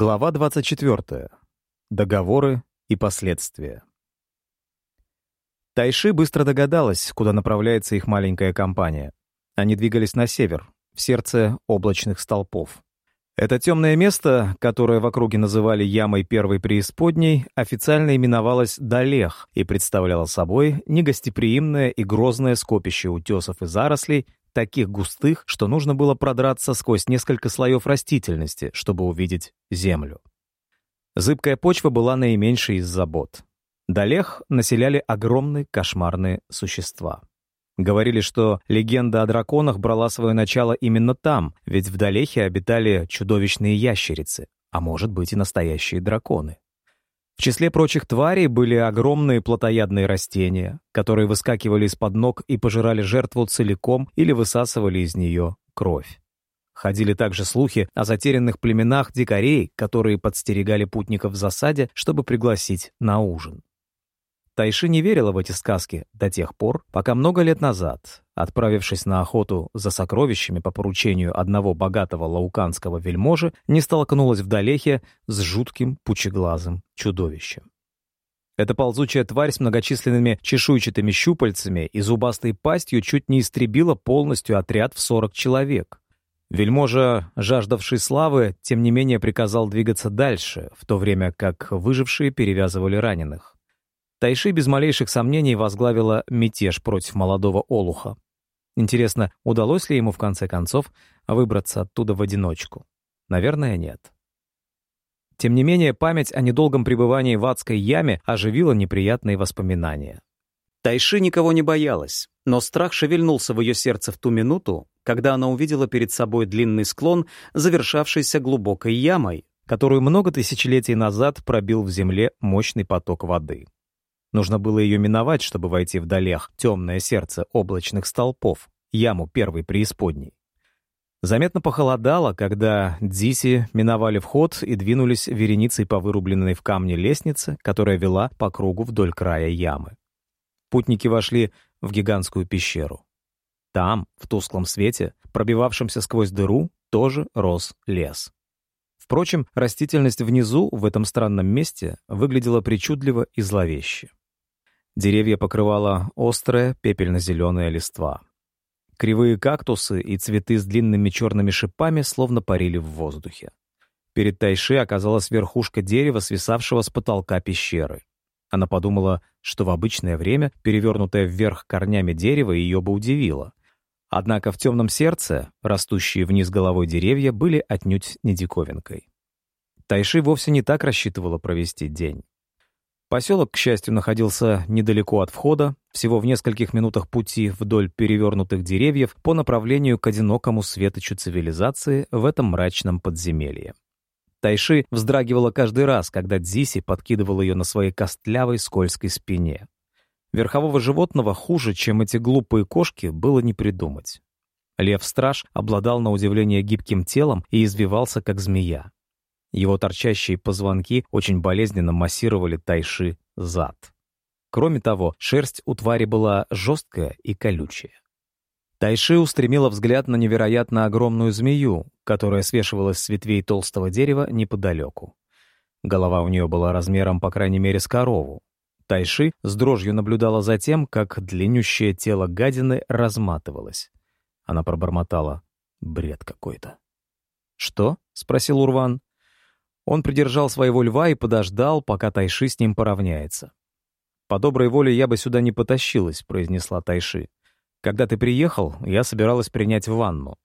Глава 24. Договоры и последствия. Тайши быстро догадалась, куда направляется их маленькая компания. Они двигались на север, в сердце облачных столпов. Это темное место, которое в округе называли ямой первой преисподней, официально именовалось Далех и представляло собой негостеприимное и грозное скопище утесов и зарослей, таких густых, что нужно было продраться сквозь несколько слоев растительности, чтобы увидеть землю. Зыбкая почва была наименьшей из забот. Далех населяли огромные кошмарные существа. Говорили, что легенда о драконах брала свое начало именно там, ведь в Далехе обитали чудовищные ящерицы, а может быть и настоящие драконы. В числе прочих тварей были огромные плотоядные растения, которые выскакивали из-под ног и пожирали жертву целиком или высасывали из нее кровь. Ходили также слухи о затерянных племенах дикарей, которые подстерегали путников в засаде, чтобы пригласить на ужин. Тайши не верила в эти сказки до тех пор, пока много лет назад, отправившись на охоту за сокровищами по поручению одного богатого лауканского вельможи, не столкнулась в Далехе с жутким пучеглазым чудовищем. Эта ползучая тварь с многочисленными чешуйчатыми щупальцами и зубастой пастью чуть не истребила полностью отряд в 40 человек. Вельможа, жаждавший славы, тем не менее приказал двигаться дальше, в то время как выжившие перевязывали раненых. Тайши без малейших сомнений возглавила мятеж против молодого Олуха. Интересно, удалось ли ему в конце концов выбраться оттуда в одиночку? Наверное, нет. Тем не менее, память о недолгом пребывании в адской яме оживила неприятные воспоминания. Тайши никого не боялась, но страх шевельнулся в ее сердце в ту минуту, когда она увидела перед собой длинный склон, завершавшийся глубокой ямой, которую много тысячелетий назад пробил в земле мощный поток воды. Нужно было ее миновать, чтобы войти в долех, темное сердце облачных столпов, яму первой преисподней. Заметно похолодало, когда Дзиси миновали вход и двинулись вереницей по вырубленной в камне лестнице, которая вела по кругу вдоль края ямы. Путники вошли в гигантскую пещеру. Там, в тусклом свете, пробивавшемся сквозь дыру, тоже рос лес. Впрочем, растительность внизу, в этом странном месте, выглядела причудливо и зловеще. Деревья покрывала острая пепельно-зеленая листва. Кривые кактусы и цветы с длинными черными шипами словно парили в воздухе. Перед Тайши оказалась верхушка дерева, свисавшего с потолка пещеры. Она подумала, что в обычное время перевернутое вверх корнями дерево ее бы удивило. Однако в темном сердце растущие вниз головой деревья были отнюдь не диковинкой. Тайши вовсе не так рассчитывала провести день. Поселок, к счастью, находился недалеко от входа, всего в нескольких минутах пути вдоль перевернутых деревьев по направлению к одинокому светочу цивилизации в этом мрачном подземелье. Тайши вздрагивала каждый раз, когда Дзиси подкидывал ее на своей костлявой скользкой спине. Верхового животного хуже, чем эти глупые кошки, было не придумать. Лев-страж обладал на удивление гибким телом и извивался, как змея. Его торчащие позвонки очень болезненно массировали Тайши зад. Кроме того, шерсть у твари была жесткая и колючая. Тайши устремила взгляд на невероятно огромную змею, которая свешивалась с ветвей толстого дерева неподалеку. Голова у нее была размером, по крайней мере, с корову. Тайши с дрожью наблюдала за тем, как длиннющее тело гадины разматывалось. Она пробормотала. «Бред какой-то». «Что?» — спросил Урван. Он придержал своего льва и подождал, пока Тайши с ним поравняется. «По доброй воле я бы сюда не потащилась», — произнесла Тайши. «Когда ты приехал, я собиралась принять ванну».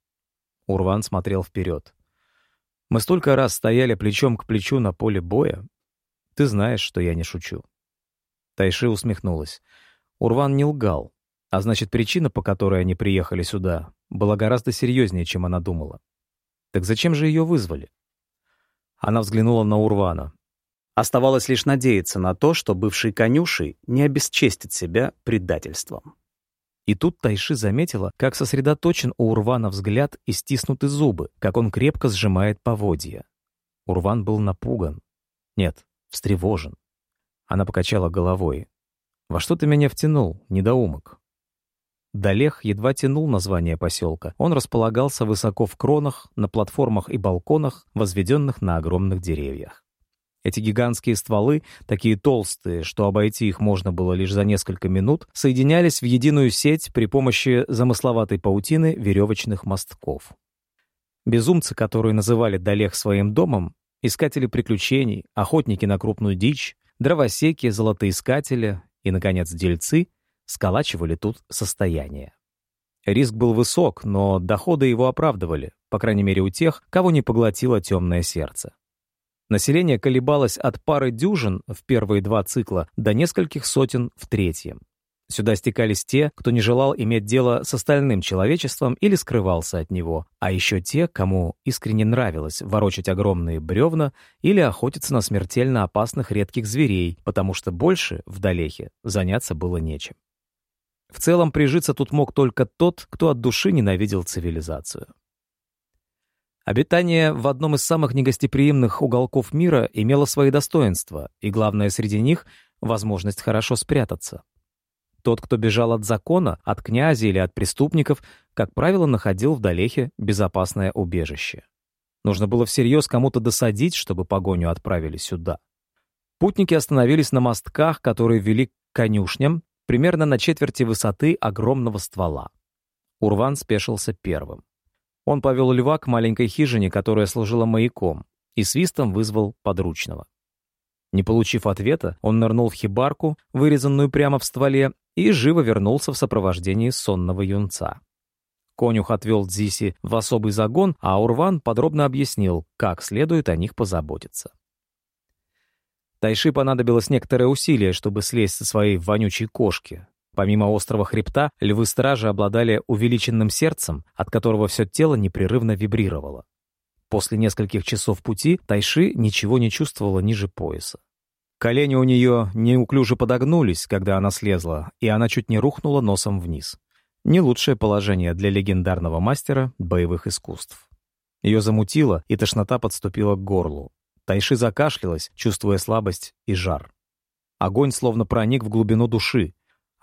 Урван смотрел вперед. «Мы столько раз стояли плечом к плечу на поле боя. Ты знаешь, что я не шучу». Тайши усмехнулась. Урван не лгал, а значит, причина, по которой они приехали сюда, была гораздо серьезнее, чем она думала. Так зачем же ее вызвали? Она взглянула на Урвана. Оставалось лишь надеяться на то, что бывший конюшей не обесчестит себя предательством. И тут Тайши заметила, как сосредоточен у Урвана взгляд и стиснуты зубы, как он крепко сжимает поводья. Урван был напуган. Нет, встревожен. Она покачала головой. «Во что ты меня втянул, недоумок?» Далех едва тянул название поселка. Он располагался высоко в кронах, на платформах и балконах, возведенных на огромных деревьях. Эти гигантские стволы, такие толстые, что обойти их можно было лишь за несколько минут, соединялись в единую сеть при помощи замысловатой паутины веревочных мостков. Безумцы, которые называли Далех своим домом, искатели приключений, охотники на крупную дичь, дровосеки, золотоискатели и, наконец, дельцы, сколачивали тут состояние. Риск был высок, но доходы его оправдывали, по крайней мере у тех, кого не поглотило темное сердце. Население колебалось от пары дюжин в первые два цикла до нескольких сотен в третьем. Сюда стекались те, кто не желал иметь дело с остальным человечеством или скрывался от него, а еще те, кому искренне нравилось ворочать огромные бревна или охотиться на смертельно опасных редких зверей, потому что больше в Далехе заняться было нечем. В целом прижиться тут мог только тот, кто от души ненавидел цивилизацию. Обитание в одном из самых негостеприимных уголков мира имело свои достоинства, и главное среди них — возможность хорошо спрятаться. Тот, кто бежал от закона, от князя или от преступников, как правило, находил в Далехе безопасное убежище. Нужно было всерьез кому-то досадить, чтобы погоню отправили сюда. Путники остановились на мостках, которые вели к конюшням, примерно на четверти высоты огромного ствола. Урван спешился первым. Он повел льва к маленькой хижине, которая служила маяком, и свистом вызвал подручного. Не получив ответа, он нырнул в хибарку, вырезанную прямо в стволе, и живо вернулся в сопровождении сонного юнца. Конюх отвел Дзиси в особый загон, а Урван подробно объяснил, как следует о них позаботиться. Тайши понадобилось некоторое усилие, чтобы слезть со своей вонючей кошки, Помимо острого хребта, львы-стражи обладали увеличенным сердцем, от которого все тело непрерывно вибрировало. После нескольких часов пути Тайши ничего не чувствовала ниже пояса. Колени у нее неуклюже подогнулись, когда она слезла, и она чуть не рухнула носом вниз. Не лучшее положение для легендарного мастера боевых искусств. Ее замутило, и тошнота подступила к горлу. Тайши закашлялась, чувствуя слабость и жар. Огонь словно проник в глубину души,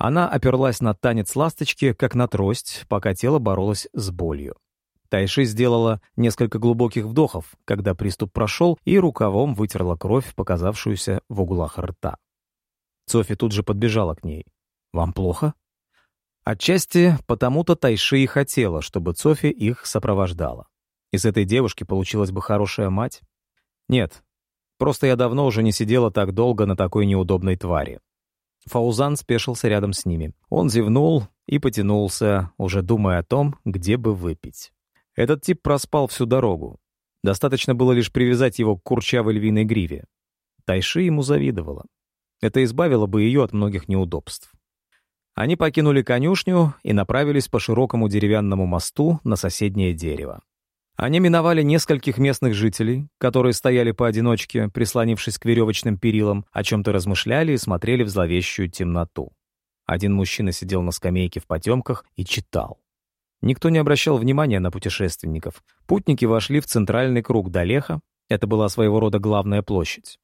она оперлась на танец ласточки, как на трость, пока тело боролось с болью. Тайши сделала несколько глубоких вдохов, когда приступ прошел, и рукавом вытерла кровь, показавшуюся в углах рта. Софи тут же подбежала к ней. «Вам плохо?» Отчасти потому-то Тайши и хотела, чтобы Софи их сопровождала. Из этой девушки получилась бы хорошая мать? Нет, просто я давно уже не сидела так долго на такой неудобной твари. Фаузан спешился рядом с ними. Он зевнул и потянулся, уже думая о том, где бы выпить. Этот тип проспал всю дорогу. Достаточно было лишь привязать его к курчавой львиной гриве. Тайши ему завидовала. Это избавило бы ее от многих неудобств. Они покинули конюшню и направились по широкому деревянному мосту на соседнее дерево. Они миновали нескольких местных жителей, которые стояли поодиночке, прислонившись к веревочным перилам, о чем-то размышляли и смотрели в зловещую темноту. Один мужчина сидел на скамейке в потемках и читал. Никто не обращал внимания на путешественников. Путники вошли в центральный круг Далеха, это была своего рода главная площадь.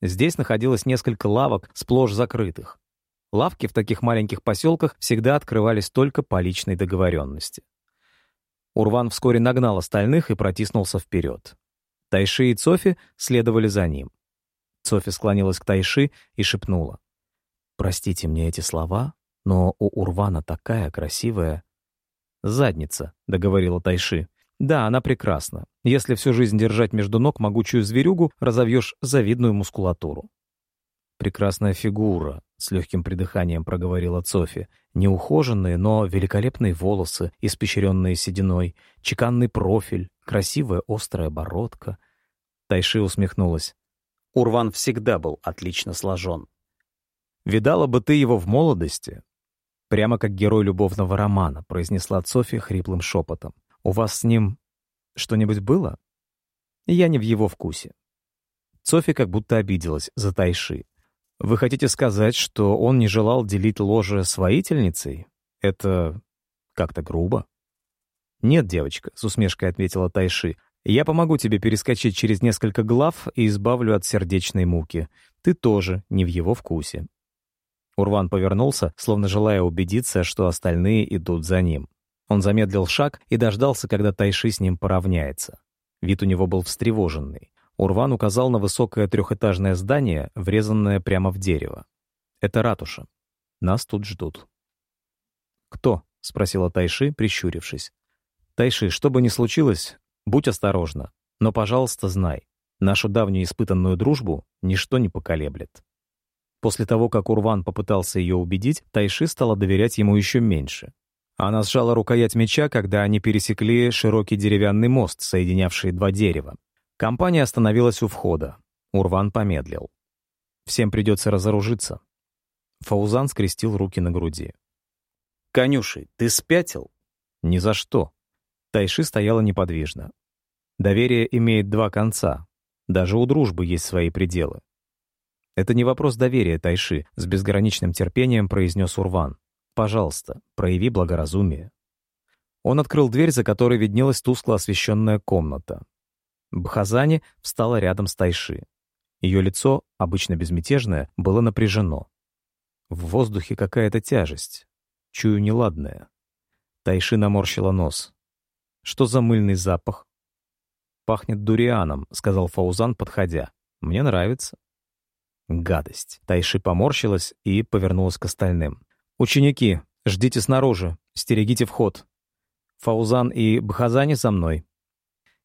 Здесь находилось несколько лавок, сплошь закрытых. Лавки в таких маленьких поселках всегда открывались только по личной договоренности. Урван вскоре нагнал остальных и протиснулся вперед. Тайши и Цофи следовали за ним. Цофи склонилась к Тайши и шепнула. «Простите мне эти слова, но у Урвана такая красивая...» «Задница», — договорила Тайши. «Да, она прекрасна. Если всю жизнь держать между ног могучую зверюгу, разовьешь завидную мускулатуру». «Прекрасная фигура», — с легким придыханием проговорила Цофи. Неухоженные, но великолепные волосы, испещренные сединой, чеканный профиль, красивая острая бородка. Тайши усмехнулась. Урван всегда был отлично сложен. «Видала бы ты его в молодости?» «Прямо как герой любовного романа», — произнесла Софи хриплым шепотом. «У вас с ним что-нибудь было?» «Я не в его вкусе». Софи как будто обиделась за Тайши. Вы хотите сказать, что он не желал делить ложе с воительницей? Это как-то грубо. Нет, девочка, с усмешкой ответила Тайши. Я помогу тебе перескочить через несколько глав и избавлю от сердечной муки. Ты тоже не в его вкусе. Урван повернулся, словно желая убедиться, что остальные идут за ним. Он замедлил шаг и дождался, когда Тайши с ним поравняется. Вид у него был встревоженный. Урван указал на высокое трехэтажное здание, врезанное прямо в дерево. «Это ратуша. Нас тут ждут». «Кто?» — спросила Тайши, прищурившись. «Тайши, что бы ни случилось, будь осторожна. Но, пожалуйста, знай, нашу давнюю испытанную дружбу ничто не поколеблет». После того, как Урван попытался ее убедить, Тайши стала доверять ему еще меньше. Она сжала рукоять меча, когда они пересекли широкий деревянный мост, соединявший два дерева. Компания остановилась у входа. Урван помедлил. «Всем придется разоружиться». Фаузан скрестил руки на груди. «Конюши, ты спятил?» «Ни за что». Тайши стояла неподвижно. Доверие имеет два конца. Даже у дружбы есть свои пределы. «Это не вопрос доверия, Тайши», — с безграничным терпением произнес Урван. «Пожалуйста, прояви благоразумие». Он открыл дверь, за которой виднелась тускло освещенная комната. Бхазани встала рядом с Тайши. Ее лицо, обычно безмятежное, было напряжено. В воздухе какая-то тяжесть. Чую неладное. Тайши наморщила нос. «Что за мыльный запах?» «Пахнет дурианом», — сказал Фаузан, подходя. «Мне нравится». Гадость. Тайши поморщилась и повернулась к остальным. «Ученики, ждите снаружи, стерегите вход. Фаузан и Бхазани за мной».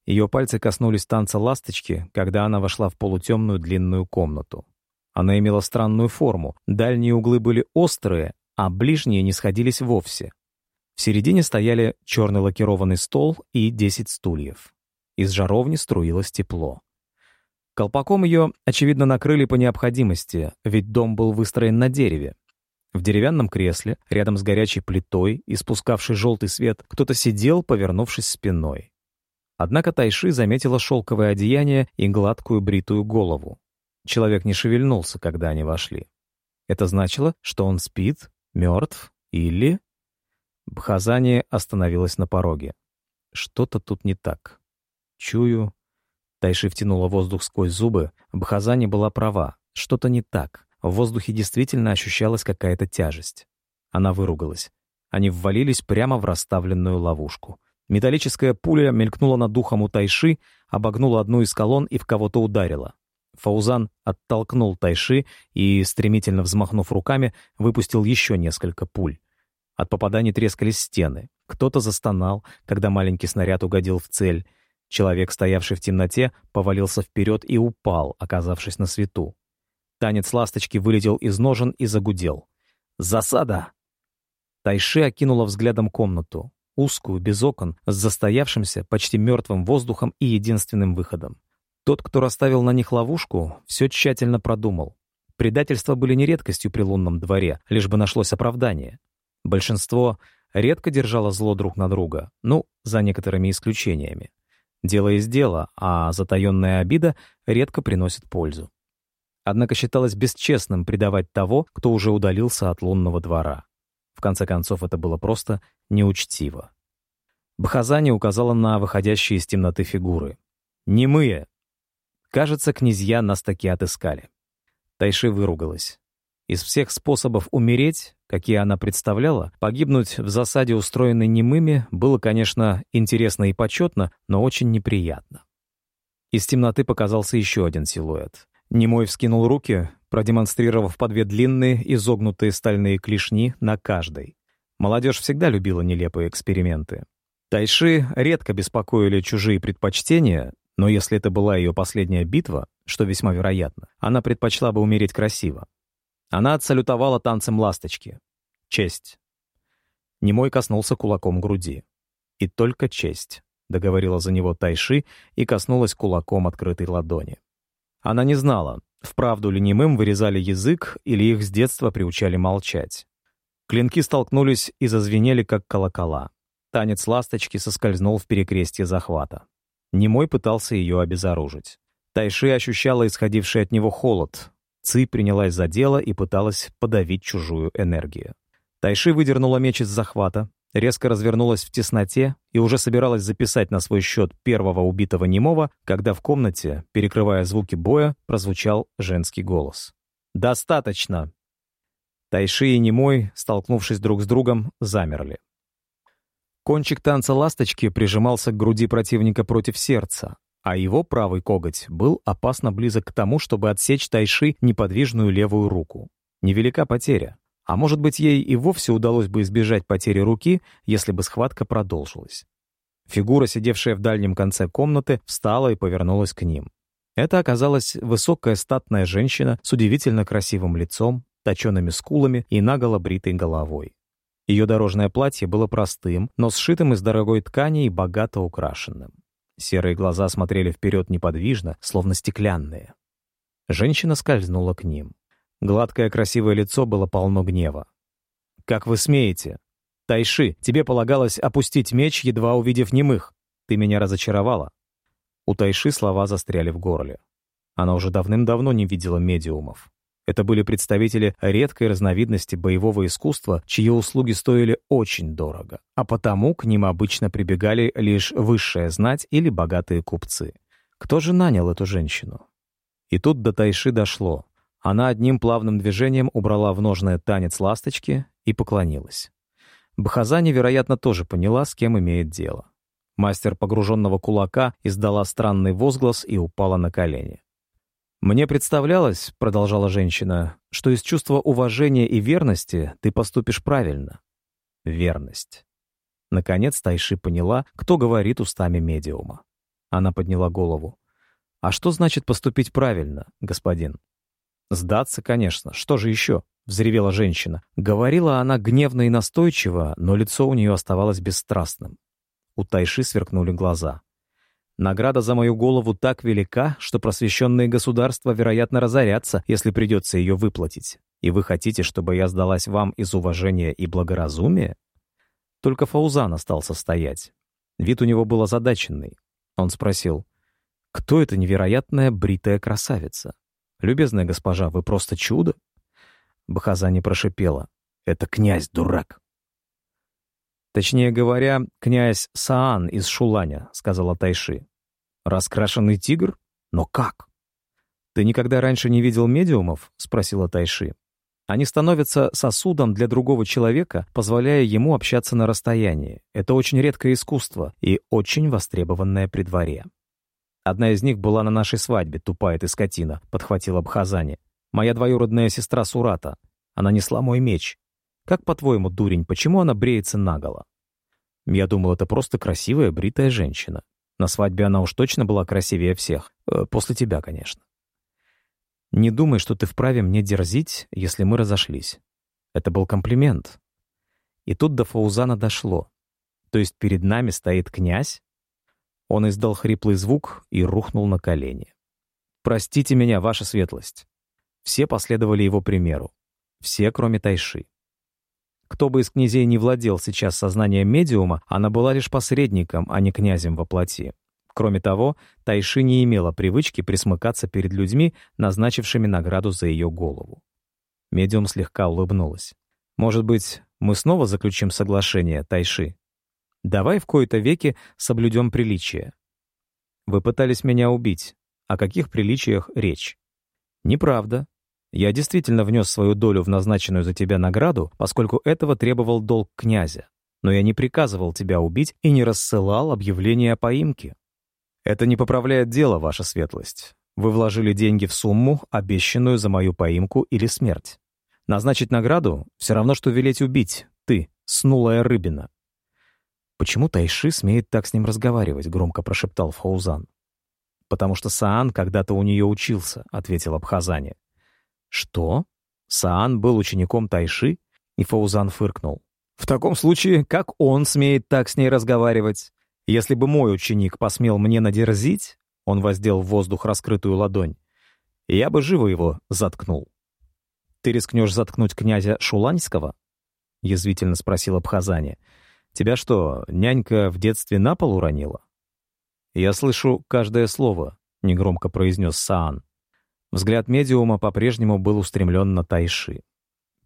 Ее пальцы коснулись танца ласточки, когда она вошла в полутемную длинную комнату. Она имела странную форму, дальние углы были острые, а ближние не сходились вовсе. В середине стояли черный лакированный стол и десять стульев. Из жаровни струилось тепло. Колпаком ее, очевидно, накрыли по необходимости, ведь дом был выстроен на дереве. В деревянном кресле, рядом с горячей плитой, испускавшей желтый свет, кто-то сидел, повернувшись спиной. Однако Тайши заметила шелковое одеяние и гладкую бритую голову. Человек не шевельнулся, когда они вошли. Это значило, что он спит, мертв или... Бхазани остановилась на пороге. Что-то тут не так. Чую, Тайши втянула воздух сквозь зубы. Бхазани была права. Что-то не так. В воздухе действительно ощущалась какая-то тяжесть. Она выругалась. Они ввалились прямо в расставленную ловушку. Металлическая пуля мелькнула над духом у Тайши, обогнула одну из колонн и в кого-то ударила. Фаузан оттолкнул Тайши и, стремительно взмахнув руками, выпустил еще несколько пуль. От попаданий трескались стены. Кто-то застонал, когда маленький снаряд угодил в цель. Человек, стоявший в темноте, повалился вперед и упал, оказавшись на свету. Танец ласточки вылетел из ножен и загудел. «Засада!» Тайши окинула взглядом комнату, узкую, без окон, с застоявшимся, почти мертвым воздухом и единственным выходом. Тот, кто расставил на них ловушку, все тщательно продумал. Предательства были не редкостью при лунном дворе, лишь бы нашлось оправдание. Большинство редко держало зло друг на друга, ну, за некоторыми исключениями. Дело есть дело, а затаённая обида редко приносит пользу. Однако считалось бесчестным предавать того, кто уже удалился от лунного двора. В конце концов, это было просто неучтиво. Бхазани указала на выходящие из темноты фигуры. «Немые!» Кажется, князья нас таки отыскали. Тайши выругалась. Из всех способов умереть, какие она представляла, погибнуть в засаде, устроенной немыми, было, конечно, интересно и почетно, но очень неприятно. Из темноты показался еще один силуэт. Немой вскинул руки, продемонстрировав по две длинные, изогнутые стальные клешни на каждой. Молодежь всегда любила нелепые эксперименты. Тайши редко беспокоили чужие предпочтения, но если это была ее последняя битва, что весьма вероятно, она предпочла бы умереть красиво. Она отсалютовала танцем ласточки. Честь. Немой коснулся кулаком груди. И только честь, договорила за него Тайши и коснулась кулаком открытой ладони. Она не знала, вправду ли немым вырезали язык или их с детства приучали молчать. Клинки столкнулись и зазвенели, как колокола. Танец ласточки соскользнул в перекрестье захвата. Немой пытался ее обезоружить. Тайши ощущала исходивший от него холод, Ци принялась за дело и пыталась подавить чужую энергию. Тайши выдернула меч из захвата, резко развернулась в тесноте и уже собиралась записать на свой счет первого убитого немого, когда в комнате, перекрывая звуки боя, прозвучал женский голос. «Достаточно!» Тайши и Немой, столкнувшись друг с другом, замерли. Кончик танца ласточки прижимался к груди противника против сердца, а его правый коготь был опасно близок к тому, чтобы отсечь Тайши неподвижную левую руку. Невелика потеря. А может быть, ей и вовсе удалось бы избежать потери руки, если бы схватка продолжилась. Фигура, сидевшая в дальнем конце комнаты, встала и повернулась к ним. Это оказалась высокая статная женщина с удивительно красивым лицом, точеными скулами и наголо бритой головой. Ее дорожное платье было простым, но сшитым из дорогой ткани и богато украшенным. Серые глаза смотрели вперед неподвижно, словно стеклянные. Женщина скользнула к ним. Гладкое красивое лицо было полно гнева. «Как вы смеете? Тайши, тебе полагалось опустить меч, едва увидев немых. Ты меня разочаровала». У Тайши слова застряли в горле. Она уже давным-давно не видела медиумов. Это были представители редкой разновидности боевого искусства, чьи услуги стоили очень дорого, а потому к ним обычно прибегали лишь высшая знать или богатые купцы. Кто же нанял эту женщину? И тут до Тайши дошло. Она одним плавным движением убрала в ножное танец ласточки и поклонилась. Бахазани, вероятно, тоже поняла, с кем имеет дело. Мастер погруженного кулака издала странный возглас и упала на колени. «Мне представлялось, — продолжала женщина, — что из чувства уважения и верности ты поступишь правильно. Верность». Наконец Тайши поняла, кто говорит устами медиума. Она подняла голову. «А что значит поступить правильно, господин?» «Сдаться, конечно. Что же еще?» — взревела женщина. Говорила она гневно и настойчиво, но лицо у нее оставалось бесстрастным. У Тайши сверкнули глаза. Награда за мою голову так велика, что просвещенные государства, вероятно, разорятся, если придется ее выплатить. И вы хотите, чтобы я сдалась вам из уважения и благоразумия? Только Фаузан остался стоять. Вид у него был озадаченный. Он спросил, «Кто эта невероятная бритая красавица? Любезная госпожа, вы просто чудо?» Бахазани прошипела, «Это князь-дурак». «Точнее говоря, князь Саан из Шуланя», — сказала Тайши. «Раскрашенный тигр? Но как?» «Ты никогда раньше не видел медиумов?» — спросила Тайши. «Они становятся сосудом для другого человека, позволяя ему общаться на расстоянии. Это очень редкое искусство и очень востребованное при дворе». «Одна из них была на нашей свадьбе, тупая ты скотина», — подхватила Бхазани. «Моя двоюродная сестра Сурата. Она несла мой меч. Как, по-твоему, дурень, почему она бреется наголо? Я думал, это просто красивая бритая женщина. На свадьбе она уж точно была красивее всех. Э, после тебя, конечно. Не думай, что ты вправе мне дерзить, если мы разошлись. Это был комплимент. И тут до Фаузана дошло. То есть перед нами стоит князь? Он издал хриплый звук и рухнул на колени. «Простите меня, ваша светлость». Все последовали его примеру. Все, кроме Тайши. Кто бы из князей не владел сейчас сознанием медиума, она была лишь посредником, а не князем во плоти. Кроме того, Тайши не имела привычки присмыкаться перед людьми, назначившими награду за ее голову. Медиум слегка улыбнулась. «Может быть, мы снова заключим соглашение, Тайши? Давай в кои-то веки соблюдем приличие. Вы пытались меня убить. О каких приличиях речь? Неправда. Я действительно внес свою долю в назначенную за тебя награду, поскольку этого требовал долг князя. Но я не приказывал тебя убить и не рассылал объявление о поимке. Это не поправляет дело, ваша светлость. Вы вложили деньги в сумму, обещанную за мою поимку или смерть. Назначить награду — все равно, что велеть убить. Ты, снулая рыбина. «Почему Тайши смеет так с ним разговаривать?» — громко прошептал Фаузан. «Потому что Саан когда-то у нее учился», — ответил Абхазани. «Что? Саан был учеником Тайши?» И Фаузан фыркнул. «В таком случае, как он смеет так с ней разговаривать? Если бы мой ученик посмел мне надерзить, он воздел в воздух раскрытую ладонь, я бы живо его заткнул. «Ты рискнешь заткнуть князя Шуланьского?» — язвительно спросил Абхазани. «Тебя что, нянька в детстве на пол уронила?» «Я слышу каждое слово», — негромко произнес Саан. Взгляд медиума по-прежнему был устремлен на Тайши.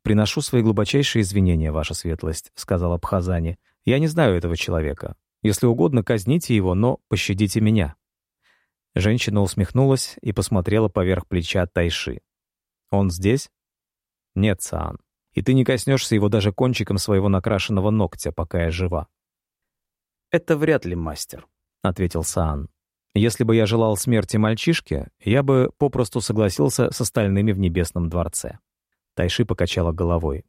«Приношу свои глубочайшие извинения, ваша светлость», — сказал Абхазани. «Я не знаю этого человека. Если угодно, казните его, но пощадите меня». Женщина усмехнулась и посмотрела поверх плеча Тайши. «Он здесь?» «Нет, Саан. И ты не коснешься его даже кончиком своего накрашенного ногтя, пока я жива». «Это вряд ли мастер», — ответил Саан. «Если бы я желал смерти мальчишке, я бы попросту согласился с остальными в Небесном дворце». Тайши покачала головой.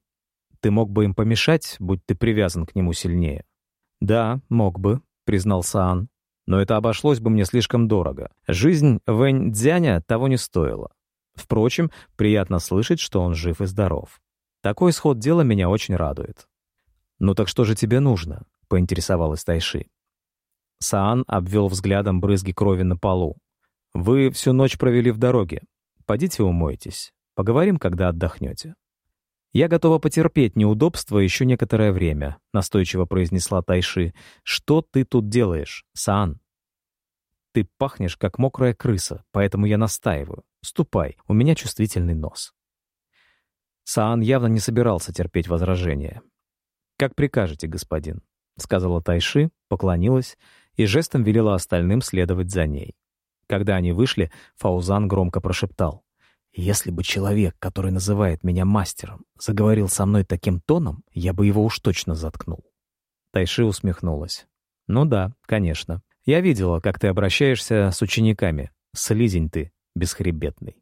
«Ты мог бы им помешать, будь ты привязан к нему сильнее?» «Да, мог бы», — признал Саан. «Но это обошлось бы мне слишком дорого. Жизнь Вэнь Дзяня того не стоила. Впрочем, приятно слышать, что он жив и здоров. Такой исход дела меня очень радует». «Ну так что же тебе нужно?» — поинтересовалась Тайши. Саан обвел взглядом брызги крови на полу. «Вы всю ночь провели в дороге. Пойдите умойтесь. Поговорим, когда отдохнете». «Я готова потерпеть неудобства еще некоторое время», — настойчиво произнесла Тайши. «Что ты тут делаешь, Саан?» «Ты пахнешь, как мокрая крыса, поэтому я настаиваю. Ступай, у меня чувствительный нос». Саан явно не собирался терпеть возражения. «Как прикажете, господин», — сказала Тайши, поклонилась и жестом велела остальным следовать за ней. Когда они вышли, Фаузан громко прошептал. «Если бы человек, который называет меня мастером, заговорил со мной таким тоном, я бы его уж точно заткнул». Тайши усмехнулась. «Ну да, конечно. Я видела, как ты обращаешься с учениками. Слизень ты, бесхребетный».